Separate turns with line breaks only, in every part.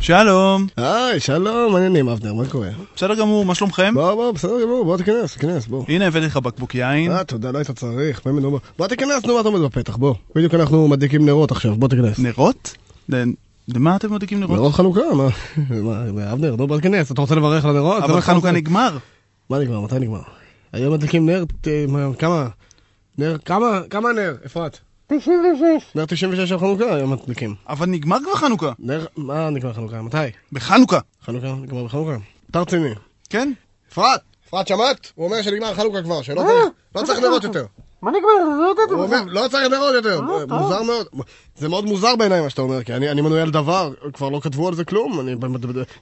שלום.
היי, שלום, מעניינים, אבנר, מה קורה?
בסדר גמור, מה שלומכם?
בוא, בוא, בסדר גמור, בוא תיכנס, תיכנס, בוא.
הנה הבאתי לך בקבוק יין.
אה, תודה, לא היית צריך, באמת, נו, בוא. בוא תיכנס, נו, מה אתה עומד בפתח, בוא. בדיוק אנחנו מדליקים נרות עכשיו, בוא תיכנס.
נרות? למה אתם מדליקים נרות?
נרות חנוכה, מה? מה, אבנר, נו, בוא תיכנס, אתה רוצה לברך על הנרות?
אבל
מה
חנוכה נגמר.
מה נגמר, מתי נגמר? היום מדליקים נר, מה, כמה? נר, כמה, כמה נר, אפרת? 96. נר 96 של חנוכה היום מדליקים.
אבל נגמר כבר חנוכה.
נר, מה נגמר חנוכה? מתי?
בחנוכה.
חנוכה, נגמר בחנוכה. אתה רציני.
כן?
אפרת, אפרת שמעת? הוא אומר שנגמר חנוכה כבר, שלא צריך, לא צריך נרות יותר.
מה נגמר? לא ידעתי
הוא אומר, לא צריך נרות יותר. מוזר מאוד. זה מאוד מוזר בעיניי מה שאתה אומר, כי אני אני מנוי על דבר, כבר לא כתבו על זה כלום, אני-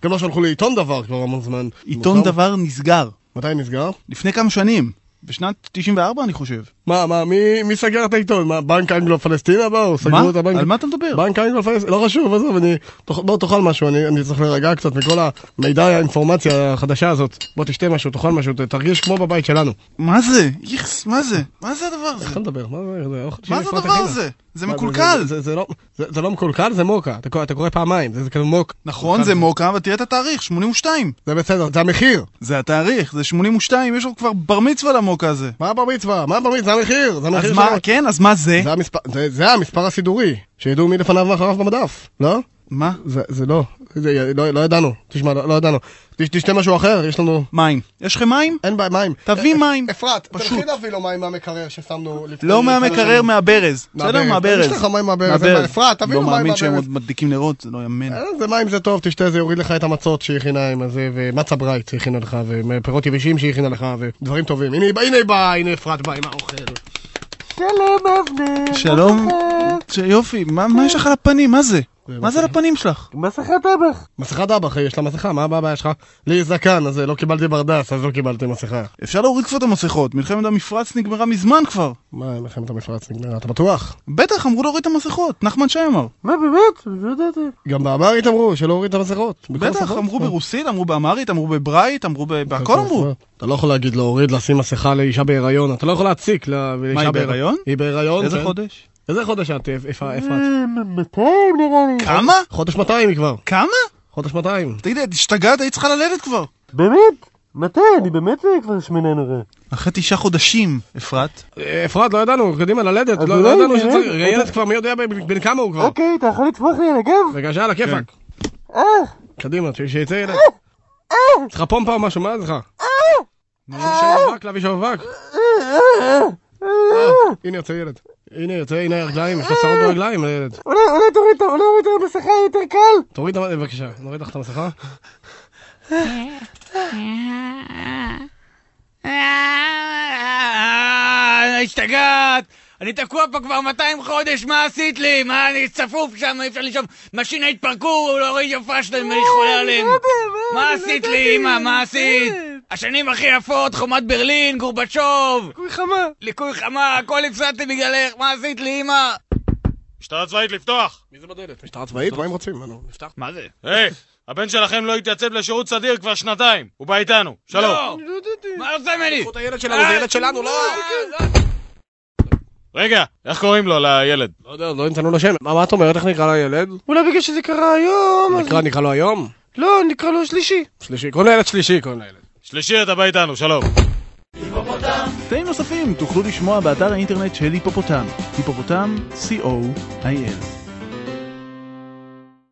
גם לא שלחו לי עיתון דבר כבר המון זמן.
עיתון. דבר נסגר.
מתי נסגר?
לפני כמה שנים. בשנת 94 אני חושב.
מה, מה, מי מי סגר את העיתון? מה, בנק אנגלו פלסטינה באו?
מה?
סגרו את הבנק?
על מה אתה מדבר?
בנק אנגלו פלסטינה, לא חשוב, עזוב, אני... בוא תאכל משהו, אני אני צריך להירגע קצת מכל המידע, האינפורמציה החדשה הזאת. בוא תשתה משהו, תאכל משהו, תרגיש כמו בבית שלנו.
מה זה? איכס, מה זה? מה זה הדבר הזה?
איך לדבר? מה זה? אוכל
מה זה הדבר. הזה? זה
מה,
מקולקל.
זה- לא- זה לא מקולקל, זה מוקה. אתה קורא- אתה פעמיים, זה כזה מוק.
נכון, זה מוקה, אבל תראה את התאריך, 82.
זה בסדר, זה המחיר.
זה התאריך, זה 82, יש לו כבר בר מצווה למוקה הזה.
מה הבר מצווה? מה הבר מצווה? המחיר. זה המחיר שלו.
כן, אז מה זה?
זה המספר- זה- זה המספר הסידורי. שידעו מי לפניו ואחריו במדף, לא?
מה?
זה זה לא. זה- לא לא ידענו. תשמע, לא לא ידענו. תש- תשתה משהו אחר, יש לנו...
מים. יש לכם מים?
אין בעיה, מים.
תביא
אה,
מים.
אפרת,
פשוט.
תלכי להביא לו מים מהמקרר ששמנו לפני...
לא מהמקרר. מהברז. בסדר? מהברז.
יש לך מים מהברז. בעיה. אפרת, תביא לו
לא
מים
מאמין שהם
מהברז.
עוד מדליקים נרות, זה לא יאמן.
אה, זה מים זה טוב, תשתה, זה יוריד לך את המצות שהיא הכינה עם הזה, ומצה ברייט שהיא הכינה לך, ופירות יבשים שהיא הכינה לך, ודברים טובים. הנה היא באה, הנה באה, הנה אפרת באה עם האוכל.
שלום אבנר.
שלום. יופי, מה מה יש לך על הפנים? מה זה? מה זה על הפנים שלך?
מסכת טבח.
מסכת דבח, יש לה מסכה, מה הבעיה שלך? לי זקן, אז לא קיבלתי ברדס, אז לא קיבלתי מסכה.
אפשר להוריד כבר את המסכות, מלחמת המפרץ נגמרה מזמן כבר.
מה, מלחמת המפרץ נגמרה, אתה בטוח?
בטח, אמרו להוריד את המסכות, נחמן שי אמר.
מה באמת? לא ידעתי.
גם באמרית אמרו שלא הוריד את המסכות.
בטח. אמרו
אה.
ברוסית, אמרו באמרית, אמרו בברייט, אמרו ב... בהכל אמרו.
אתה לא יכול להגיד להוריד, לשים מסכה לאישה בהיריון, אתה לא יכול להציק לה- לאישה
מה, היא בהיריון?
היא בהיריון,
איזה
כן.
חודש?
איזה חודש את, אפרת?
אה, 200 נראה לי.
כמה?
חודש 200 היא כבר.
כמה?
חודש 200.
תגידי, את השתגעת, היית צריכה ללדת כבר.
באמת? מתי? אני באמת אה, כבר שמנה נורא.
אחרי תשעה חודשים, אפרת.
אה, אפרת, לא ידענו, קדימה ללדת, לא לא ידענו
נראה.
שצריך, ילד כבר, מי יודע בן כמה הוא כבר.
אוקיי, אתה יכול לטפוח לי על הגב?
רגע, שאלה, כיפאק.
אה,
קדימה, שיצא ילד. צריך פומפה או משהו, מה זה לך? שבק, להביא שבק. הנה יוצא ילד. הנה יוצא, הנה הרגליים, יש לו שערות ברגליים, הילד.
אולי אולי תוריד את המסכה יותר קל?
תוריד, את בבקשה, נוריד לך את המסכה.
אה, השתגעת! אני תקוע פה כבר 200 חודש, מה עשית לי? מה, אני צפוף שם, אי אפשר לישון. משינה התפרקו, לא ראיתי הופעה שלהם, אני חולה עליהם. מה עשית לי, אמא? מה עשית? השנים הכי יפות, חומת ברלין, גורבצ'וב.
ליקוי חמה.
ליקוי חמה, הכל הפסדתי בגללך, מה עשית לי, אמא?
משטרה צבאית לפתוח!
מי זה בדלת? משטרה צבאית? מה הם רוצים? נפתח.
מה זה?
היי, הבן שלכם לא התייצב לשירות סדיר כבר שנתיים! הוא בא איתנו! שלום!
לא! מה עושה ממני?
את הילד שלנו, זה ילד שלנו, לא!
רגע, איך קוראים לו, לילד?
לא יודע, לא נתנו לו שם. מה מה את אומרת? איך נקרא לילד?
אולי בגלל שזה קרה היום, אז...
נקרא, נקרא לו היום?
לא, נקרא לו שלישי.
שלישי, קוראים לילד שלישי, קוראים לילד.
שלישי אתה בא איתנו, שלום!
קטעים נוספים תוכלו לשמוע באתר האינטרנט של היפופוטם, היפופוטם, co.il.